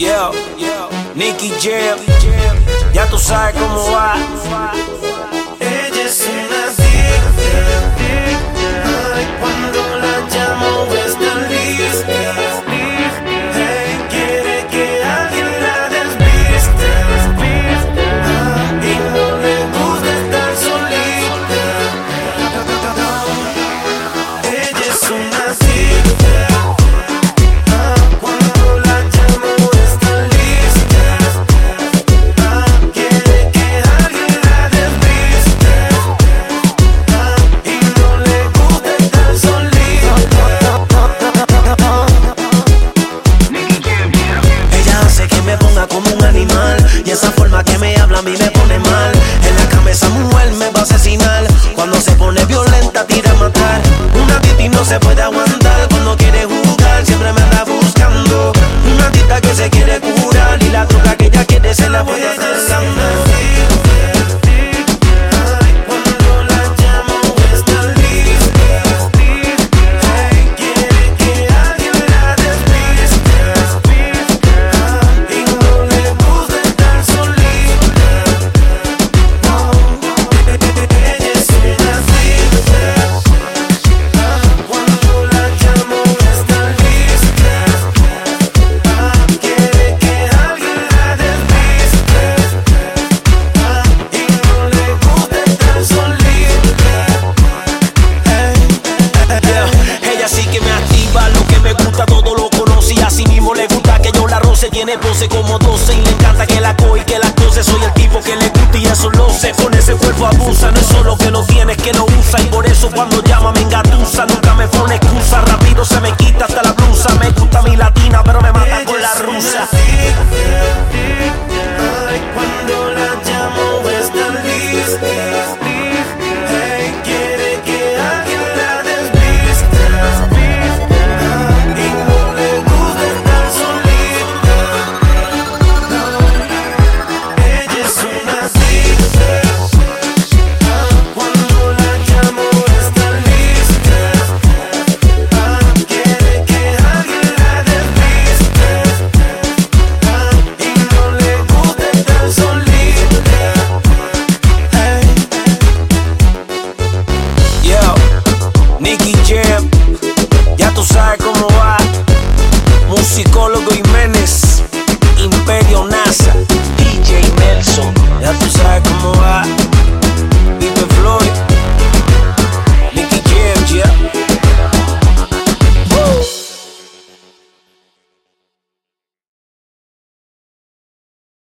Yeah, Nicky Jam, ya tú sabes cómo va. Esa forma que me habla a mí me pone mal. En la cama esa mujer me va a asesinar. Cuando se pone violenta tira a matar. Una titi no se puede aguantar. Cuando quiere jugar siempre me anda buscando. Una tita que se quiere curar. Y la droga que ella lo que me gusta, todo lo conoce así mismo le gusta que yo la roce. Tiene pose como 12 y le encanta que la coge y que la cose. Soy el tipo que le gusta y eso lo sé. Con ese cuerpo abusa, no es solo que lo tienes, que lo usa. Y por eso cuando llama me engatusa, nunca me pone excusa. Rápido se me quita hasta la blusa, me gusta mi latina tu sabes